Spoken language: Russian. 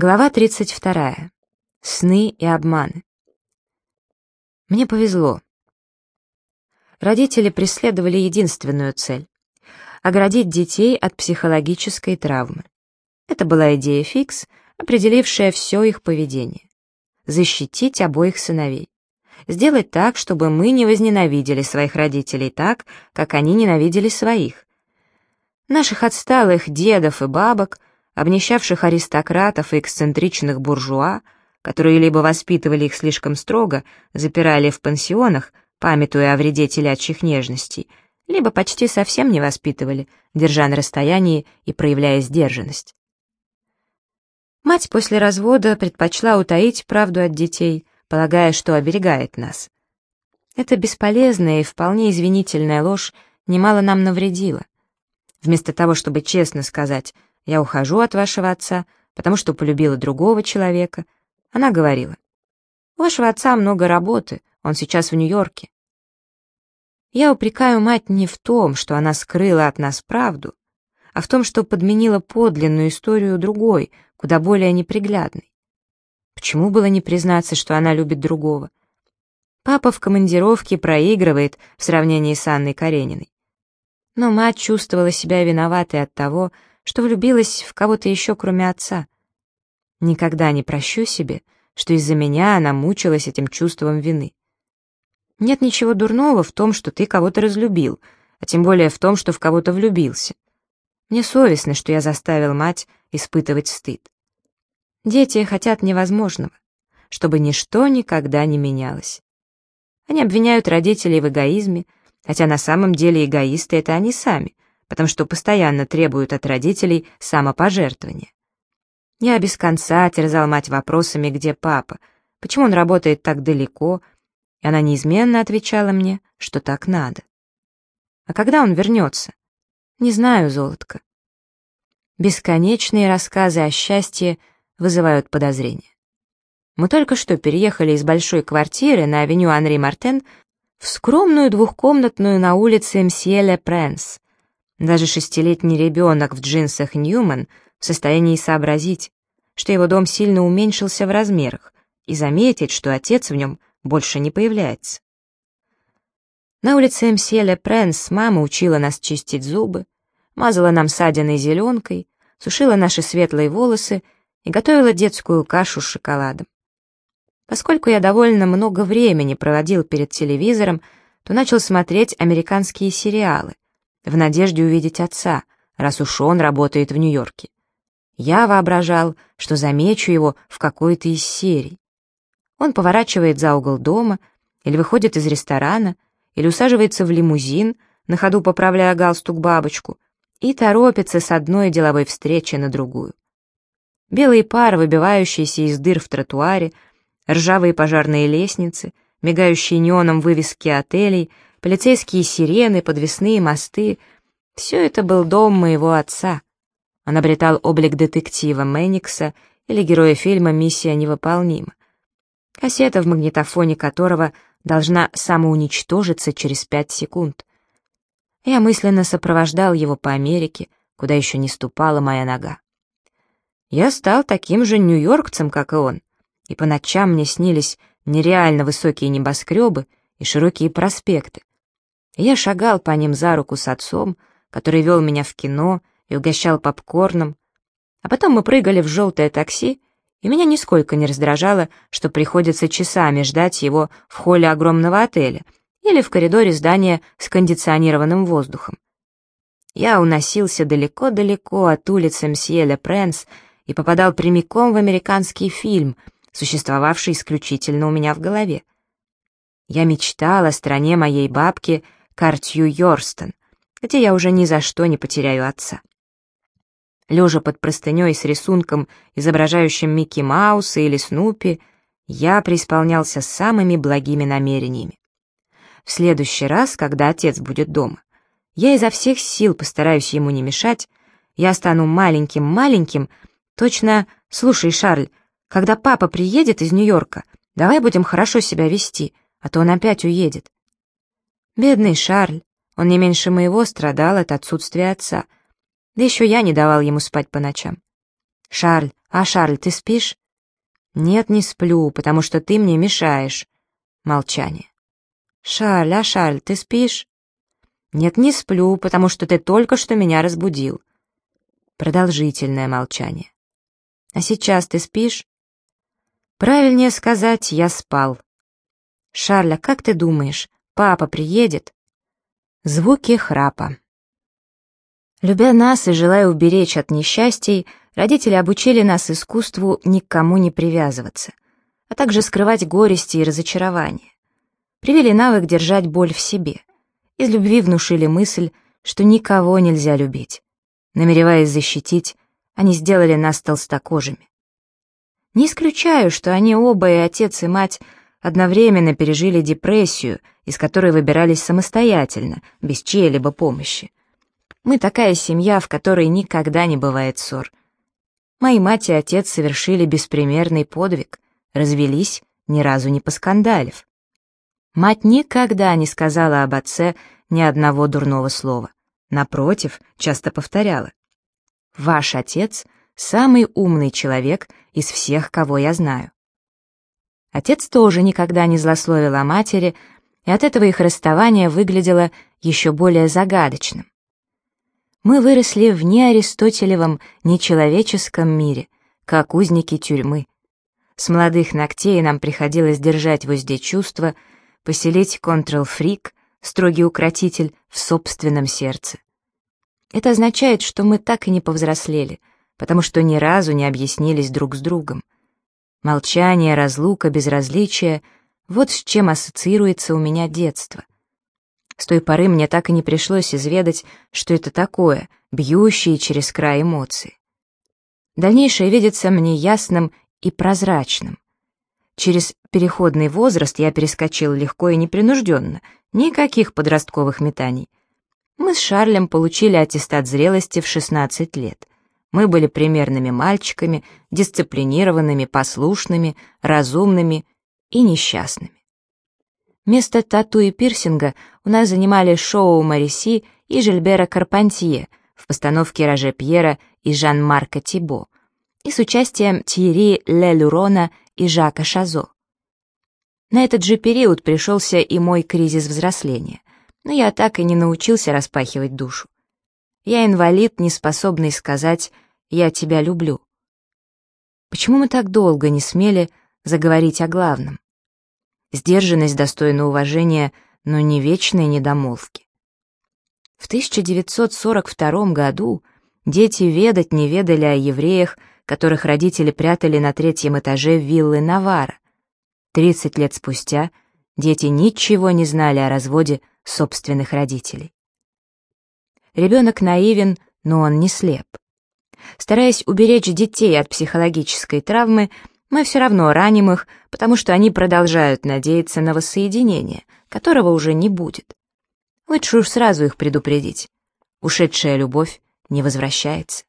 Глава 32. Сны и обманы. Мне повезло. Родители преследовали единственную цель — оградить детей от психологической травмы. Это была идея фикс, определившая все их поведение. Защитить обоих сыновей. Сделать так, чтобы мы не возненавидели своих родителей так, как они ненавидели своих. Наших отсталых дедов и бабок — обнищавших аристократов и эксцентричных буржуа, которые либо воспитывали их слишком строго, запирали в пансионах, памятуя о вреде телячьих нежностей, либо почти совсем не воспитывали, держа на расстоянии и проявляя сдержанность. Мать после развода предпочла утаить правду от детей, полагая, что оберегает нас. Эта бесполезная и вполне извинительная ложь немало нам навредила. Вместо того, чтобы честно сказать я ухожу от вашего отца, потому что полюбила другого человека. Она говорила, у вашего отца много работы, он сейчас в Нью-Йорке. Я упрекаю мать не в том, что она скрыла от нас правду, а в том, что подменила подлинную историю другой, куда более неприглядной. Почему было не признаться, что она любит другого? Папа в командировке проигрывает в сравнении с Анной Карениной. Но мать чувствовала себя виноватой от того, что влюбилась в кого-то еще, кроме отца. Никогда не прощу себе, что из-за меня она мучилась этим чувством вины. Нет ничего дурного в том, что ты кого-то разлюбил, а тем более в том, что в кого-то влюбился. Мне совестно, что я заставил мать испытывать стыд. Дети хотят невозможного, чтобы ничто никогда не менялось. Они обвиняют родителей в эгоизме, хотя на самом деле эгоисты — это они сами — потому что постоянно требуют от родителей самопожертвования. Я без конца терзал мать вопросами, где папа, почему он работает так далеко, и она неизменно отвечала мне, что так надо. А когда он вернется? Не знаю, золотко. Бесконечные рассказы о счастье вызывают подозрения. Мы только что переехали из большой квартиры на авеню Анри Мартен в скромную двухкомнатную на улице Мсье Ле Пренс, даже шестилетний ребенок в джинсах Ньюман в состоянии сообразить, что его дом сильно уменьшился в размерах, и заметить, что отец в нем больше не появляется. На улице Мсье Пренс мама учила нас чистить зубы, мазала нам садиной зеленкой, сушила наши светлые волосы и готовила детскую кашу с шоколадом. Поскольку я довольно много времени проводил перед телевизором, то начал смотреть американские сериалы — в надежде увидеть отца, раз уж он работает в Нью-Йорке. Я воображал, что замечу его в какой-то из серий. Он поворачивает за угол дома, или выходит из ресторана, или усаживается в лимузин, на ходу поправляя галстук бабочку, и торопится с одной деловой встречи на другую. Белые пары, выбивающиеся из дыр в тротуаре, ржавые пожарные лестницы, мигающие неоном вывески отелей — полицейские сирены, подвесные мосты — все это был дом моего отца. Он обретал облик детектива Мэникса или героя фильма «Миссия невыполнима», кассета в магнитофоне которого должна самоуничтожиться через пять секунд. Я мысленно сопровождал его по Америке, куда еще не ступала моя нога. Я стал таким же нью-йоркцем, как и он, и по ночам мне снились нереально высокие небоскребы и широкие проспекты, я шагал по ним за руку с отцом, который вел меня в кино и угощал попкорном, а потом мы прыгали в желтое такси, и меня нисколько не раздражало, что приходится часами ждать его в холле огромного отеля или в коридоре здания с кондиционированным воздухом. Я уносился далеко-далеко от улицы Мсье Пренс и попадал прямиком в американский фильм, существовавший исключительно у меня в голове. Я мечтал о стране моей бабки — Картью Йорстон, где я уже ни за что не потеряю отца. Лежа под простыней с рисунком, изображающим Микки Мауса или Снупи, я преисполнялся самыми благими намерениями. В следующий раз, когда отец будет дома, я изо всех сил постараюсь ему не мешать, я стану маленьким-маленьким, точно, слушай, Шарль, когда папа приедет из Нью-Йорка, давай будем хорошо себя вести, а то он опять уедет. Бедный Шарль, он не меньше моего страдал от отсутствия отца. Да еще я не давал ему спать по ночам. Шарль, «А, Шарль, ты спишь?» «Нет, не сплю, потому что ты мне мешаешь». Молчание. «Шарль, а, Шарль, ты спишь?» «Нет, не сплю, потому что ты только что меня разбудил». Продолжительное молчание. «А сейчас ты спишь?» «Правильнее сказать, я спал». «Шарль, а как ты думаешь, папа приедет?» Звуки храпа. Любя нас и желая уберечь от несчастий, родители обучили нас искусству никому не привязываться, а также скрывать горести и разочарования. Привели навык держать боль в себе. Из любви внушили мысль, что никого нельзя любить. Намереваясь защитить, они сделали нас толстокожими. Не исключаю, что они оба, и отец, и мать, одновременно пережили депрессию, из которой выбирались самостоятельно, без чьей-либо помощи. Мы такая семья, в которой никогда не бывает ссор. Мои мать и отец совершили беспримерный подвиг, развелись, ни разу не поскандалив. Мать никогда не сказала об отце ни одного дурного слова. Напротив, часто повторяла. «Ваш отец — самый умный человек из всех, кого я знаю». Отец тоже никогда не злословил о матери, и от этого их расставание выглядело еще более загадочным. Мы выросли в неаристотелевом, нечеловеческом мире, как узники тюрьмы. С молодых ногтей нам приходилось держать в узде чувства, поселить контрол-фрик, строгий укротитель, в собственном сердце. Это означает, что мы так и не повзрослели, потому что ни разу не объяснились друг с другом. Молчание, разлука, безразличие — вот с чем ассоциируется у меня детство. С той поры мне так и не пришлось изведать, что это такое, бьющие через край эмоции. Дальнейшее видится мне ясным и прозрачным. Через переходный возраст я перескочил легко и непринужденно, никаких подростковых метаний. Мы с Шарлем получили аттестат зрелости в 16 лет. Мы были примерными мальчиками, дисциплинированными, послушными, разумными и несчастными. Вместо тату и пирсинга у нас занимали шоу Мариси и Жильбера Карпантье в постановке Роже Пьера и Жан-Марка Тибо и с участием Тьерри Ле и Жака Шазо. На этот же период пришелся и мой кризис взросления, но я так и не научился распахивать душу. Я инвалид, не способный сказать «я тебя люблю». Почему мы так долго не смели заговорить о главном? Сдержанность достойна уважения, но не вечные недомолвки. В 1942 году дети ведать не ведали о евреях, которых родители прятали на третьем этаже виллы Навара. 30 лет спустя дети ничего не знали о разводе собственных родителей. Ребенок наивен, но он не слеп. Стараясь уберечь детей от психологической травмы, мы все равно раним их, потому что они продолжают надеяться на воссоединение, которого уже не будет. Лучше уж сразу их предупредить. Ушедшая любовь не возвращается.